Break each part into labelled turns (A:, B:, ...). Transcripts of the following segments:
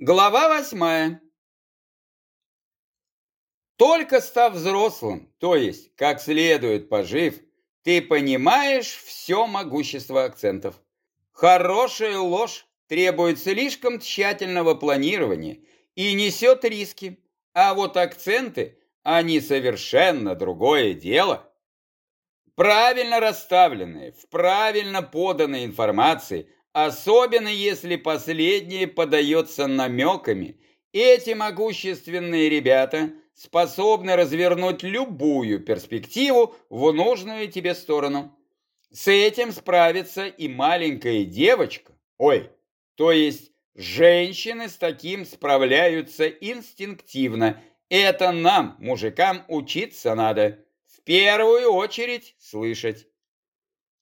A: Глава восьмая. Только став взрослым, то есть как следует пожив, ты понимаешь все могущество акцентов. Хорошая ложь требует слишком тщательного планирования и несет риски, а вот акценты, они совершенно другое дело. Правильно расставленные, в правильно поданной информации – особенно если последнее подается намеками. Эти могущественные ребята способны развернуть любую перспективу в нужную тебе сторону. С этим справится и маленькая девочка. Ой, то есть женщины с таким справляются инстинктивно. Это нам, мужикам, учиться надо. В первую очередь слышать.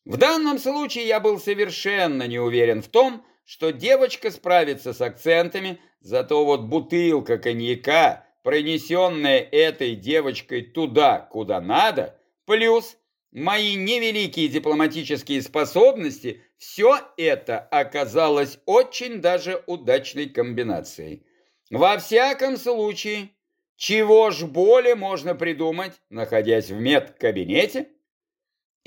A: В данном случае я был совершенно не уверен в том, что девочка справится с акцентами, зато вот бутылка коньяка, пронесенная этой девочкой туда, куда надо, плюс мои невеликие дипломатические способности, все это оказалось очень даже удачной комбинацией. Во всяком случае, чего ж более можно придумать, находясь в медкабинете?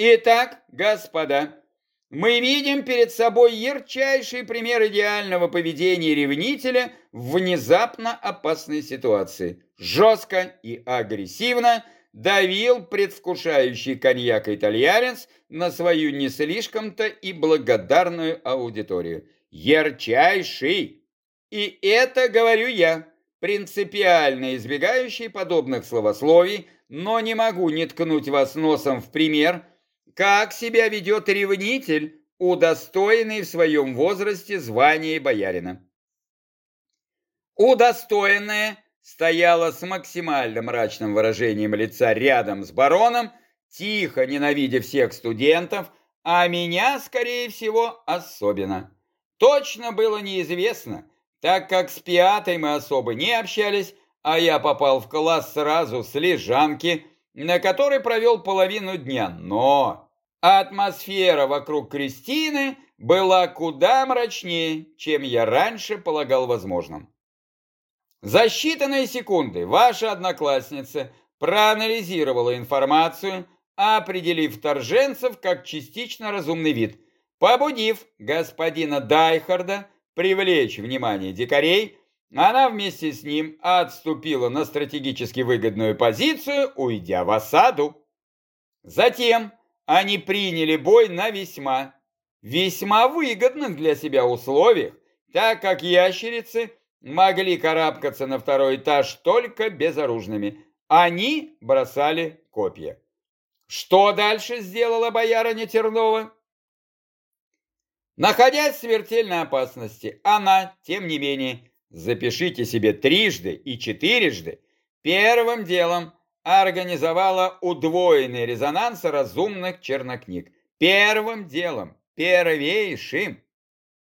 A: Итак, господа, мы видим перед собой ярчайший пример идеального поведения ревнителя в внезапно опасной ситуации. Жестко и агрессивно давил предвкушающий коньяк итальянец на свою не слишком-то и благодарную аудиторию. Ярчайший! И это говорю я, принципиально избегающий подобных словословий, но не могу не ткнуть вас носом в пример – как себя ведет ревнитель, удостоенный в своем возрасте звания боярина? Удостоенная стояла с максимально мрачным выражением лица рядом с бароном, тихо ненавидя всех студентов, а меня, скорее всего, особенно. Точно было неизвестно, так как с пятой мы особо не общались, а я попал в класс сразу с лежанки, на которой провел половину дня, но атмосфера вокруг Кристины была куда мрачнее, чем я раньше полагал возможным. За считанные секунды ваша одноклассница проанализировала информацию, определив вторженцев как частично разумный вид, побудив господина Дайхарда привлечь внимание дикарей, она вместе с ним отступила на стратегически выгодную позицию, уйдя в осаду. Затем они приняли бой на весьма, весьма выгодных для себя условиях, так как ящерицы могли карабкаться на второй этаж только безоружными. Они бросали копья. Что дальше сделала боярыня Тернова? Находясь в смертельной опасности, она, тем не менее, запишите себе трижды и четырежды, первым делом организовала удвоенный резонанс разумных чернокниг. Первым делом, первейшим.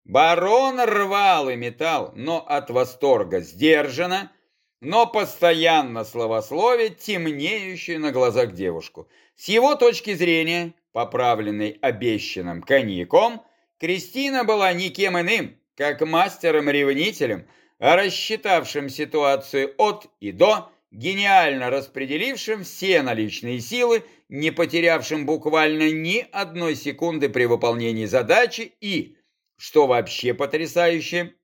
A: Барон рвал и металл, но от восторга сдержанно, но постоянно словословит темнеющую на глазах девушку. С его точки зрения, поправленной обещанным коньяком, Кристина была никем иным, как мастером-ревнителем, рассчитавшим ситуацию от и до, гениально распределившим все наличные силы, не потерявшим буквально ни одной секунды при выполнении задачи и, что вообще потрясающе,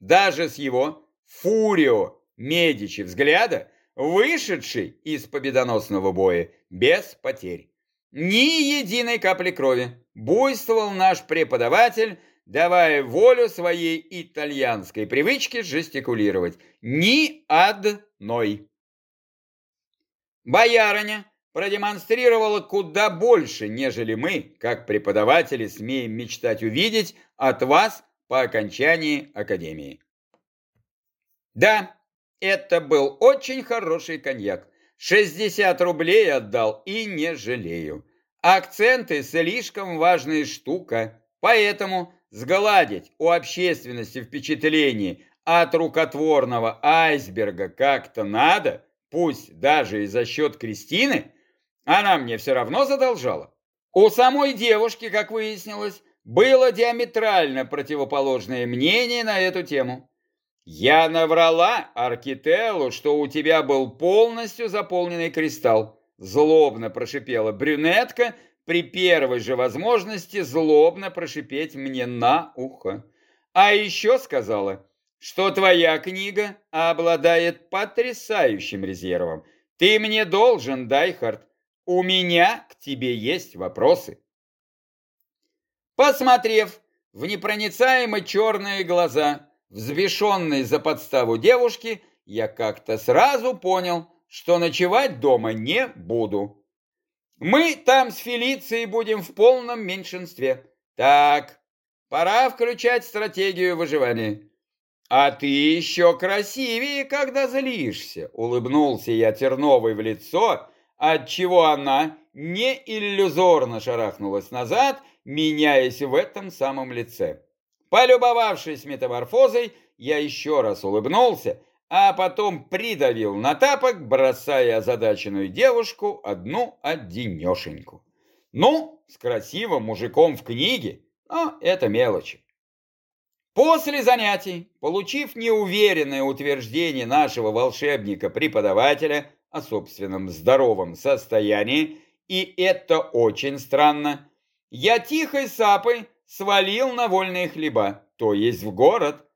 A: даже с его фурио Медичи взгляда, вышедший из победоносного боя без потерь. Ни единой капли крови буйствовал наш преподаватель, давая волю своей итальянской привычке жестикулировать. Ни одной. Боярыня продемонстрировала куда больше, нежели мы, как преподаватели, смеем мечтать увидеть от вас по окончании академии. Да, это был очень хороший коньяк. 60 рублей отдал и не жалею. Акценты слишком важная штука, поэтому сгладить у общественности впечатление от рукотворного айсберга как-то надо – пусть даже и за счет Кристины, она мне все равно задолжала. У самой девушки, как выяснилось, было диаметрально противоположное мнение на эту тему. Я наврала Аркителу, что у тебя был полностью заполненный кристалл. Злобно прошипела брюнетка, при первой же возможности злобно прошипеть мне на ухо. А еще сказала, что твоя книга обладает потрясающим резервом. Ты мне должен, Дайхард. У меня к тебе есть вопросы. Посмотрев в непроницаемо черные глаза, взбешенные за подставу девушки, я как-то сразу понял, что ночевать дома не буду. Мы там с Фелицией будем в полном меньшинстве. Так, пора включать стратегию выживания. А ты еще красивее, когда злишься, улыбнулся я Терновой в лицо, отчего она не иллюзорно шарахнулась назад, меняясь в этом самом лице. Полюбовавшись метаморфозой, я еще раз улыбнулся а потом придавил на тапок, бросая озадаченную девушку одну одинешеньку. Ну, с красивым мужиком в книге, но это мелочи. После занятий, получив неуверенное утверждение нашего волшебника-преподавателя о собственном здоровом состоянии, и это очень странно, я тихой сапой свалил на вольные хлеба, то есть в город,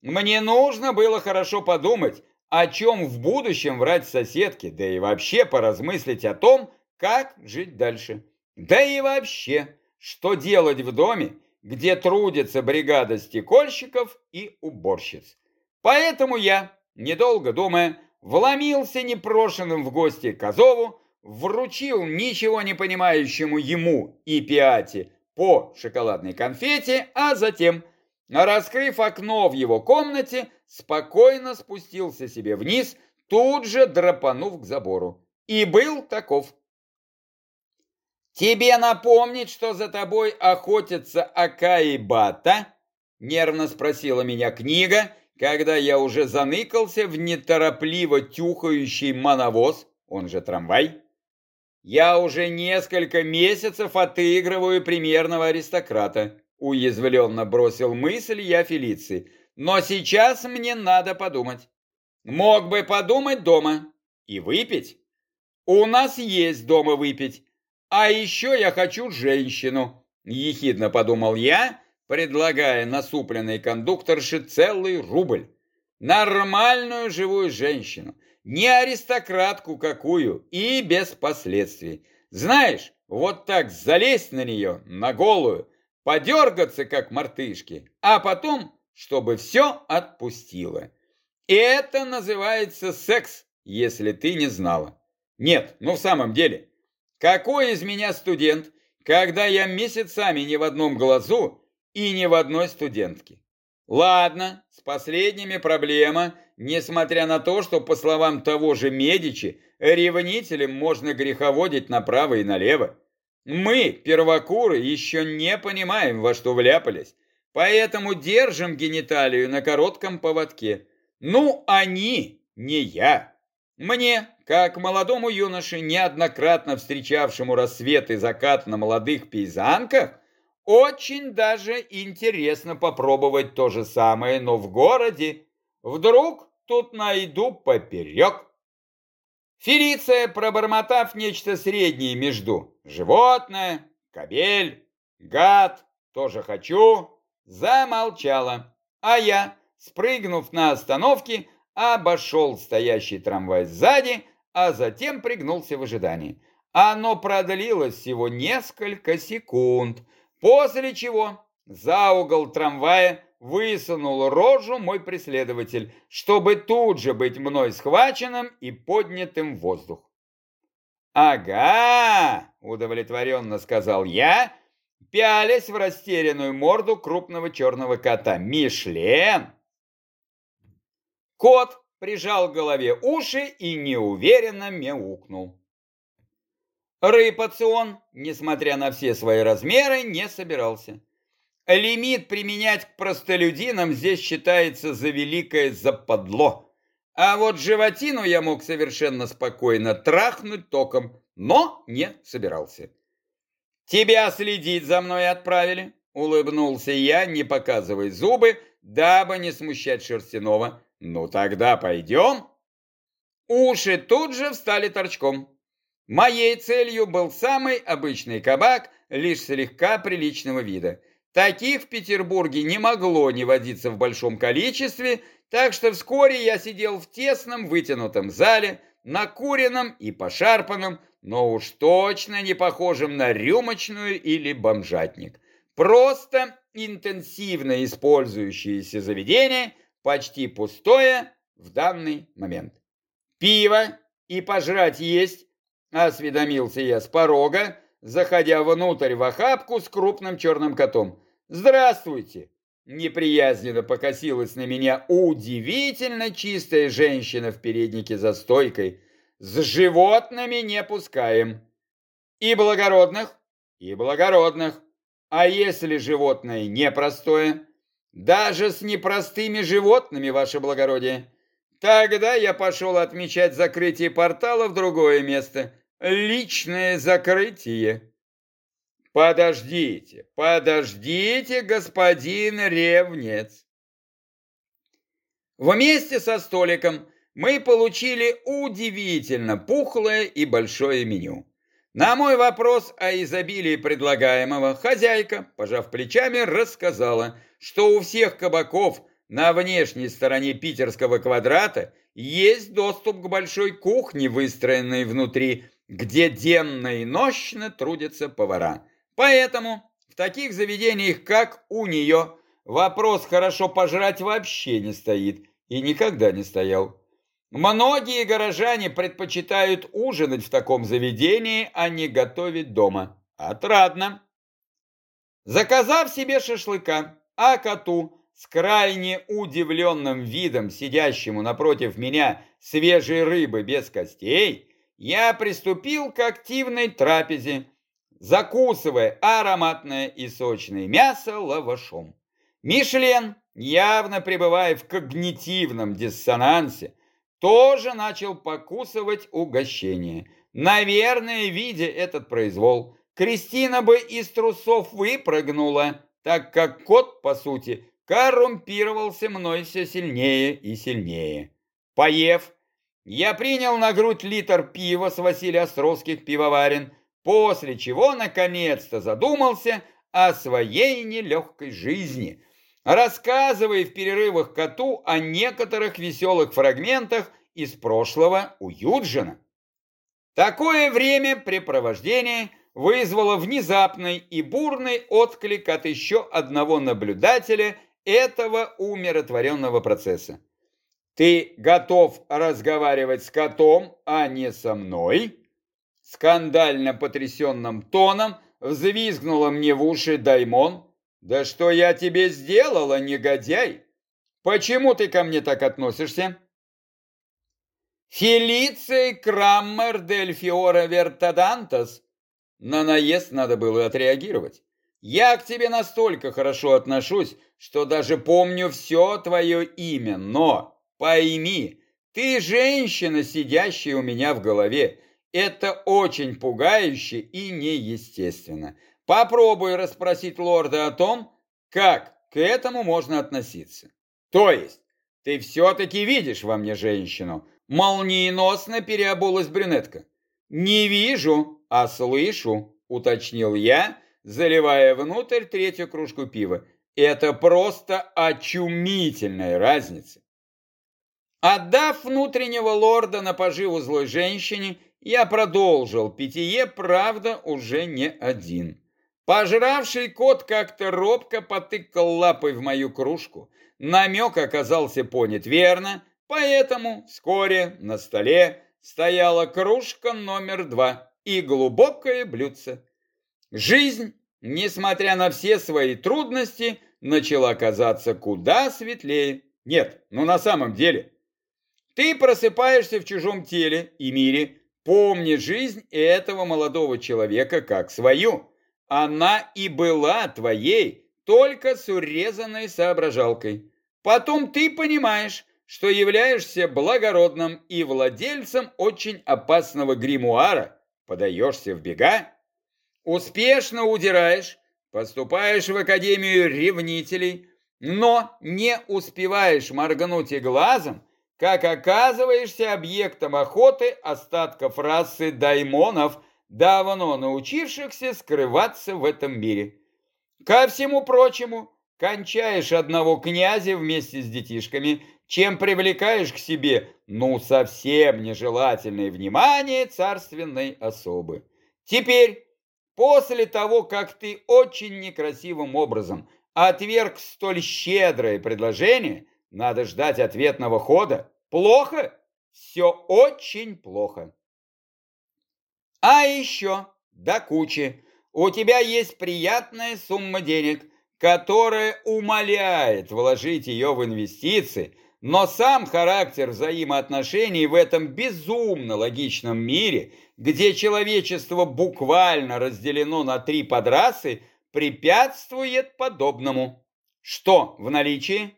A: мне нужно было хорошо подумать, о чем в будущем врать соседке, да и вообще поразмыслить о том, как жить дальше. Да и вообще, что делать в доме, где трудится бригада стекольщиков и уборщиц. Поэтому я, недолго думая, вломился непрошенным в гости к Азову, вручил ничего не понимающему ему и Пиате по шоколадной конфете, а затем – Раскрыв окно в его комнате, спокойно спустился себе вниз, тут же драпанув к забору. И был таков. «Тебе напомнить, что за тобой охотятся Ака и Бата?» Нервно спросила меня книга, когда я уже заныкался в неторопливо тюхающий моновоз, он же трамвай. Я уже несколько месяцев отыгрываю примерного аристократа. Уязвленно бросил мысль я Фелиции. Но сейчас мне надо подумать. Мог бы подумать дома и выпить. У нас есть дома выпить. А еще я хочу женщину. Ехидно подумал я, предлагая насупленной кондукторше целый рубль. Нормальную живую женщину. Не аристократку какую и без последствий. Знаешь, вот так залезть на нее, на голую, подергаться, как мартышки, а потом, чтобы все отпустило. И это называется секс, если ты не знала. Нет, ну в самом деле, какой из меня студент, когда я месяцами ни в одном глазу и ни в одной студентке? Ладно, с последними проблема, несмотря на то, что, по словам того же Медичи, ревнителям можно греховодить направо и налево. Мы, первокуры, еще не понимаем, во что вляпались, поэтому держим гениталию на коротком поводке. Ну, они, не я. Мне, как молодому юноше, неоднократно встречавшему рассвет и закат на молодых пейзанках, очень даже интересно попробовать то же самое, но в городе. Вдруг тут найду поперек. Фелиция, пробормотав нечто среднее между «животное», «кобель», «гад», «тоже хочу», замолчала, а я, спрыгнув на остановке, обошел стоящий трамвай сзади, а затем пригнулся в ожидании. Оно продлилось всего несколько секунд, после чего за угол трамвая высунул рожу мой преследователь, чтобы тут же быть мной схваченным и поднятым в воздух. «Ага!» – удовлетворенно сказал я, пялясь в растерянную морду крупного черного кота. «Мишлен!» Кот прижал к голове уши и неуверенно мяукнул. Рыпаться он, несмотря на все свои размеры, не собирался. Лимит применять к простолюдинам здесь считается за великое западло. А вот животину я мог совершенно спокойно трахнуть током, но не собирался. «Тебя следить за мной отправили?» Улыбнулся я, не показывая зубы, дабы не смущать Шерстяного. Ну тогда пойдем. Уши тут же встали торчком. Моей целью был самый обычный кабак, лишь слегка приличного вида. Таких в Петербурге не могло не водиться в большом количестве, так что вскоре я сидел в тесном вытянутом зале, накуренном и пошарпанном, но уж точно не похожем на рюмочную или бомжатник. Просто интенсивно использующееся заведение, почти пустое в данный момент. «Пиво и пожрать есть?» – осведомился я с порога, заходя внутрь в охапку с крупным черным котом. «Здравствуйте!» Неприязненно покосилась на меня удивительно чистая женщина в переднике за стойкой. «С животными не пускаем!» «И благородных, и благородных. А если животное непростое?» «Даже с непростыми животными, ваше благородие!» Тогда я пошел отмечать закрытие портала в другое место. Личное закрытие. Подождите, подождите, господин Ревнец. Вместе со столиком мы получили удивительно пухлое и большое меню. На мой вопрос о изобилии предлагаемого хозяйка, пожав плечами, рассказала, что у всех кабаков – на внешней стороне питерского квадрата есть доступ к большой кухне, выстроенной внутри, где денно и нощно трудятся повара. Поэтому в таких заведениях, как у нее, вопрос хорошо пожрать вообще не стоит и никогда не стоял. Многие горожане предпочитают ужинать в таком заведении, а не готовить дома. Отрадно. Заказав себе шашлыка, а коту с крайне удивленным видом, сидящему напротив меня свежей рыбы без костей, я приступил к активной трапезе, закусывая ароматное и сочное мясо лавашом. Мишлен, явно пребывая в когнитивном диссонансе, тоже начал покусывать угощение. Наверное, видя этот произвол, Кристина бы из трусов выпрыгнула, так как кот, по сути, коррумпировался мной все сильнее и сильнее. Поев, я принял на грудь литр пива с Василия Островских пивоварен, после чего наконец-то задумался о своей нелегкой жизни, рассказывая в перерывах коту о некоторых веселых фрагментах из прошлого у Юджина. Такое времяпрепровождение вызвало внезапный и бурный отклик от еще одного наблюдателя этого умиротворенного процесса. Ты готов разговаривать с котом, а не со мной? Скандально потрясенным тоном взвизгнула мне в уши Даймон. Да что я тебе сделала, негодяй? Почему ты ко мне так относишься? Фелиций Краммер дель Фиора Вертадантас. На наезд надо было отреагировать. Я к тебе настолько хорошо отношусь, что даже помню все твое имя, но пойми, ты женщина, сидящая у меня в голове. Это очень пугающе и неестественно. Попробуй расспросить лорда о том, как к этому можно относиться. То есть, ты все-таки видишь во мне женщину. Молниеносно переобулась брюнетка. Не вижу, а слышу, уточнил я, заливая внутрь третью кружку пива. Это просто очумительная разница. Отдав внутреннего лорда на поживу злой женщине, я продолжил питье, правда, уже не один. Пожравший кот как-то робко потыкал лапой в мою кружку. Намек оказался понят верно, поэтому вскоре на столе стояла кружка номер два и глубокое блюдце. Жизнь, несмотря на все свои трудности, начала казаться куда светлее. Нет, ну на самом деле. Ты просыпаешься в чужом теле и мире, помни жизнь этого молодого человека как свою. Она и была твоей, только с урезанной соображалкой. Потом ты понимаешь, что являешься благородным и владельцем очень опасного гримуара, подаешься в бега, успешно удираешь, Поступаешь в Академию ревнителей, но не успеваешь моргнуть и глазом, как оказываешься объектом охоты остатков расы даймонов, давно научившихся скрываться в этом мире. Ко всему прочему, кончаешь одного князя вместе с детишками, чем привлекаешь к себе, ну, совсем нежелательное внимание царственной особы. Теперь, после того, как ты очень некрасивым образом отверг столь щедрое предложение, надо ждать ответного хода. Плохо? Все очень плохо. А еще, до кучи, у тебя есть приятная сумма денег, которая умоляет вложить ее в инвестиции, но сам характер взаимоотношений в этом безумно логичном мире, где человечество буквально разделено на три подрасы, препятствует подобному. Что в наличии?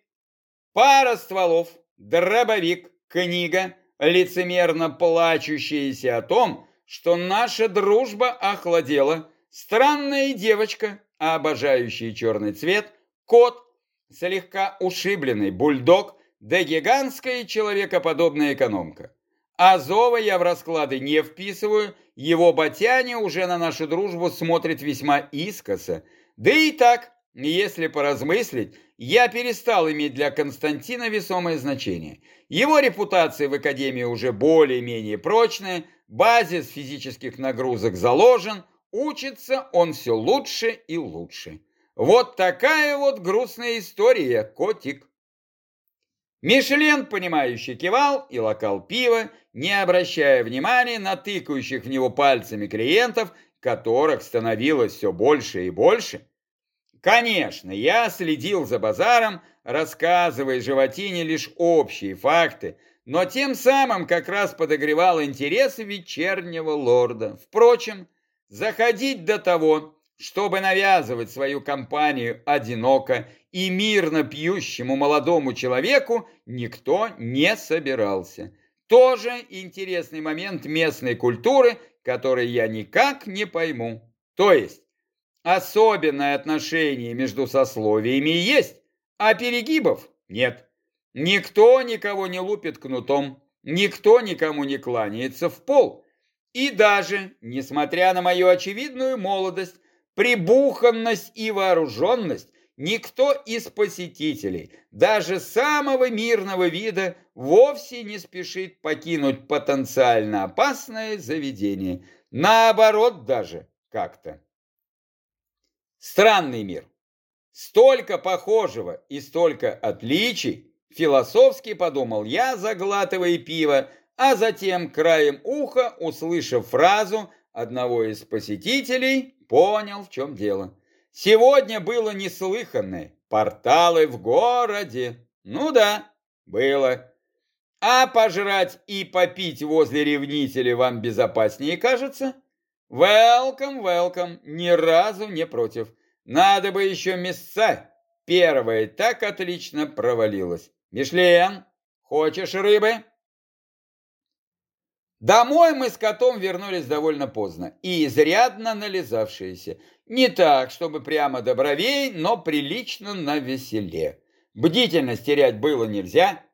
A: Пара стволов, дробовик, книга, лицемерно плачущаяся о том, что наша дружба охладела, странная девочка, обожающий черный цвет, кот, слегка ушибленный бульдог, да гигантская человекоподобная экономка. Азова я в расклады не вписываю, его ботяне уже на нашу дружбу смотрит весьма искоса. Да и так, если поразмыслить, я перестал иметь для Константина весомое значение. Его репутация в Академии уже более-менее прочная, базис физических нагрузок заложен, учится он все лучше и лучше. Вот такая вот грустная история, котик. Мишлен, понимающий, кивал и локал пиво, не обращая внимания на тыкающих в него пальцами клиентов, которых становилось все больше и больше. Конечно, я следил за базаром, рассказывая животине лишь общие факты, но тем самым как раз подогревал интересы вечернего лорда. Впрочем, заходить до того, чтобы навязывать свою компанию одиноко и мирно пьющему молодому человеку, никто не собирался. Тоже интересный момент местной культуры, который я никак не пойму. То есть, особенное отношение между сословиями есть, а перегибов нет. Никто никого не лупит кнутом, никто никому не кланяется в пол. И даже, несмотря на мою очевидную молодость, прибуханность и вооруженность, никто из посетителей, даже самого мирного вида, вовсе не спешит покинуть потенциально опасное заведение. Наоборот даже как-то. Странный мир. Столько похожего и столько отличий, философски подумал я, заглатывая пиво, а затем краем уха, услышав фразу одного из посетителей, понял, в чем дело. Сегодня было неслыханное. Порталы в городе. Ну да, было. А пожрать и попить возле ревнителя вам безопаснее кажется? Welcome, welcome. Ни разу не против. Надо бы еще места. Первая так отлично провалилась. Мишлен, хочешь рыбы? Домой мы с котом вернулись довольно поздно и изрядно нализавшиеся. Не так, чтобы прямо до бровей, но прилично на веселе. Бдительность терять было нельзя.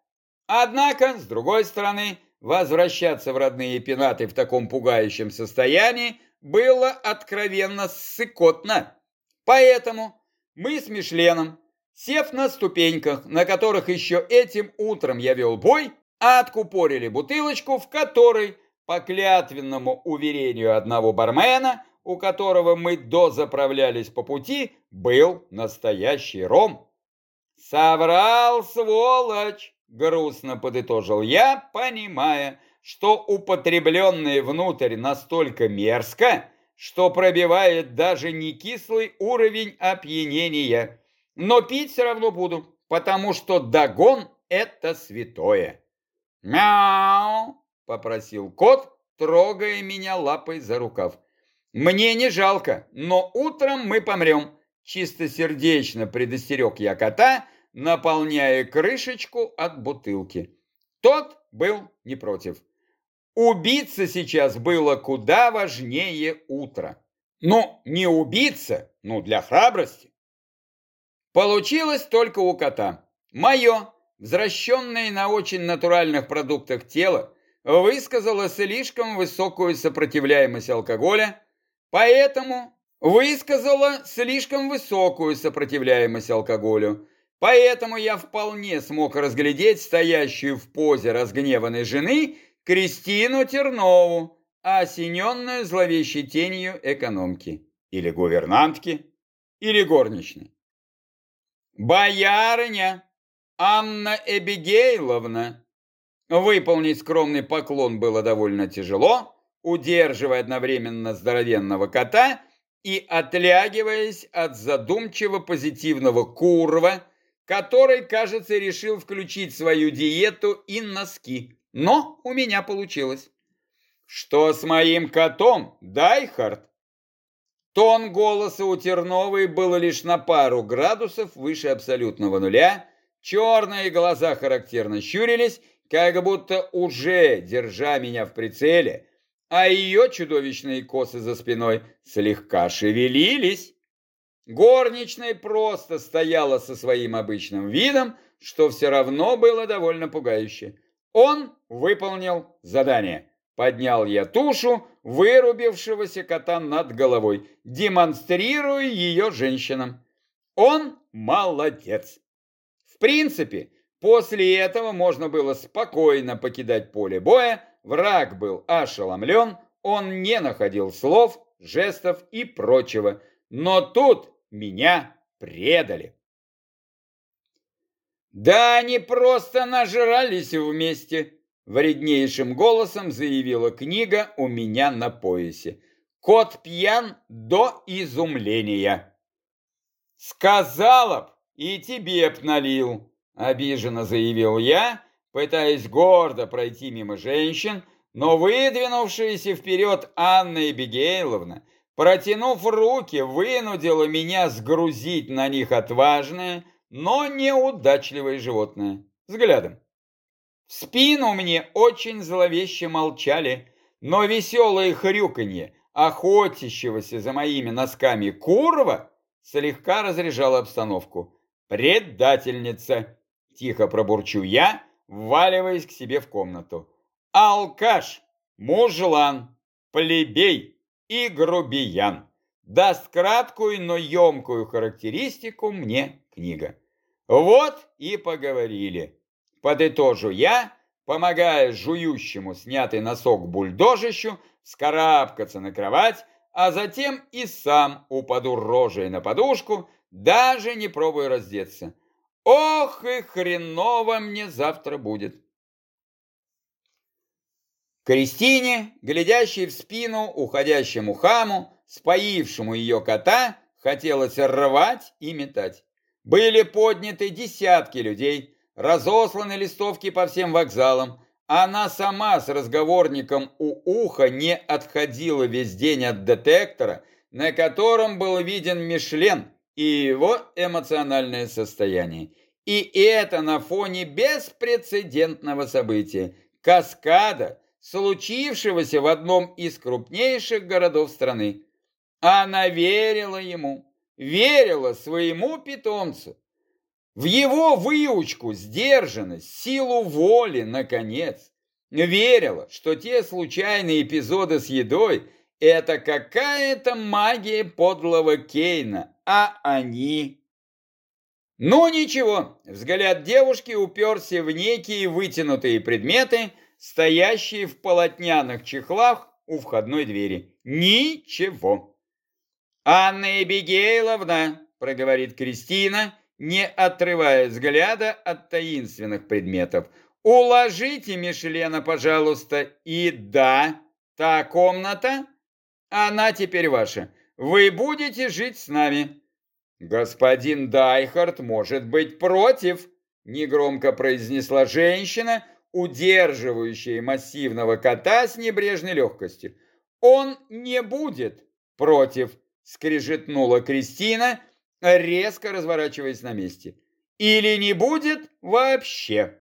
A: Однако, с другой стороны, возвращаться в родные пенаты в таком пугающем состоянии было откровенно ссыкотно. Поэтому мы с Мишленом, сев на ступеньках, на которых еще этим утром я вел бой, откупорили бутылочку, в которой, по клятвенному уверению одного бармена, у которого мы дозаправлялись по пути, был настоящий ром. «Соврал, сволочь!» — грустно подытожил я, понимая, что употребленное внутрь настолько мерзко, что пробивает даже не кислый уровень опьянения. Но пить все равно буду, потому что догон — это святое. «Мяу!» — попросил кот, трогая меня лапой за рукав. «Мне не жалко, но утром мы помрем», — чистосердечно предостерег я кота, наполняя крышечку от бутылки. Тот был не против. Убиться сейчас было куда важнее утра. Ну, не убиться, ну, для храбрости. Получилось только у кота. Мое, возвращенное на очень натуральных продуктах тело, высказало слишком высокую сопротивляемость алкоголя, поэтому высказала слишком высокую сопротивляемость алкоголю, поэтому я вполне смог разглядеть стоящую в позе разгневанной жены Кристину Тернову, осененную зловещей тенью экономки, или гувернантки, или горничной. «Боярыня Анна Эбигейловна!» Выполнить скромный поклон было довольно тяжело, удерживая одновременно здоровенного кота и отлягиваясь от задумчиво позитивного курва, который, кажется, решил включить свою диету и носки. Но у меня получилось. Что с моим котом, Дайхард? Тон голоса у Терновой был лишь на пару градусов выше абсолютного нуля, черные глаза характерно щурились, как будто уже держа меня в прицеле, а ее чудовищные косы за спиной слегка шевелились. Горничная просто стояла со своим обычным видом, что все равно было довольно пугающе. Он выполнил задание. Поднял я тушу вырубившегося кота над головой, демонстрируя ее женщинам. Он молодец. Принципе, после этого можно было спокойно покидать поле боя, Враг был ошеломлен, он не находил слов, жестов и прочего. Но тут меня предали. Да они просто нажрались вместе, вреднейшим голосом заявила книга у меня на поясе. Кот пьян до изумления. Сказала б, и тебе б налил, обиженно заявил я, пытаясь гордо пройти мимо женщин, но выдвинувшаяся вперед Анна Эбигейловна, протянув руки, вынудила меня сгрузить на них отважное, но неудачливое животное. Взглядом. В спину мне очень зловеще молчали, но веселое хрюканье охотящегося за моими носками курва слегка разряжало обстановку. «Предательница!» – тихо пробурчу я – вваливаясь к себе в комнату. Алкаш, мужлан, плебей и грубиян. Даст краткую, но емкую характеристику мне книга. Вот и поговорили. Подытожу я, помогая жующему снятый носок бульдожищу скарабкаться на кровать, а затем и сам упаду рожей на подушку, даже не пробуя раздеться. Ох и хреново мне завтра будет. Кристине, глядящей в спину уходящему хаму, споившему ее кота, хотелось рвать и метать. Были подняты десятки людей, разосланы листовки по всем вокзалам. Она сама с разговорником у уха не отходила весь день от детектора, на котором был виден Мишлен, и его эмоциональное состояние. И это на фоне беспрецедентного события – каскада, случившегося в одном из крупнейших городов страны. Она верила ему, верила своему питомцу, в его выучку, сдержанность, силу воли, наконец. Верила, что те случайные эпизоды с едой – это какая-то магия подлого Кейна, а они... Ну ничего, взгляд девушки уперся в некие вытянутые предметы, стоящие в полотняных чехлах у входной двери. Ничего. «Анна Эбигейловна», — проговорит Кристина, не отрывая взгляда от таинственных предметов, «уложите Мишлена, пожалуйста, и да, та комната, она теперь ваша. Вы будете жить с нами». «Господин Дайхард может быть против», — негромко произнесла женщина, удерживающая массивного кота с небрежной легкостью. «Он не будет против», — скрежетнула Кристина, резко разворачиваясь на месте. «Или не будет вообще».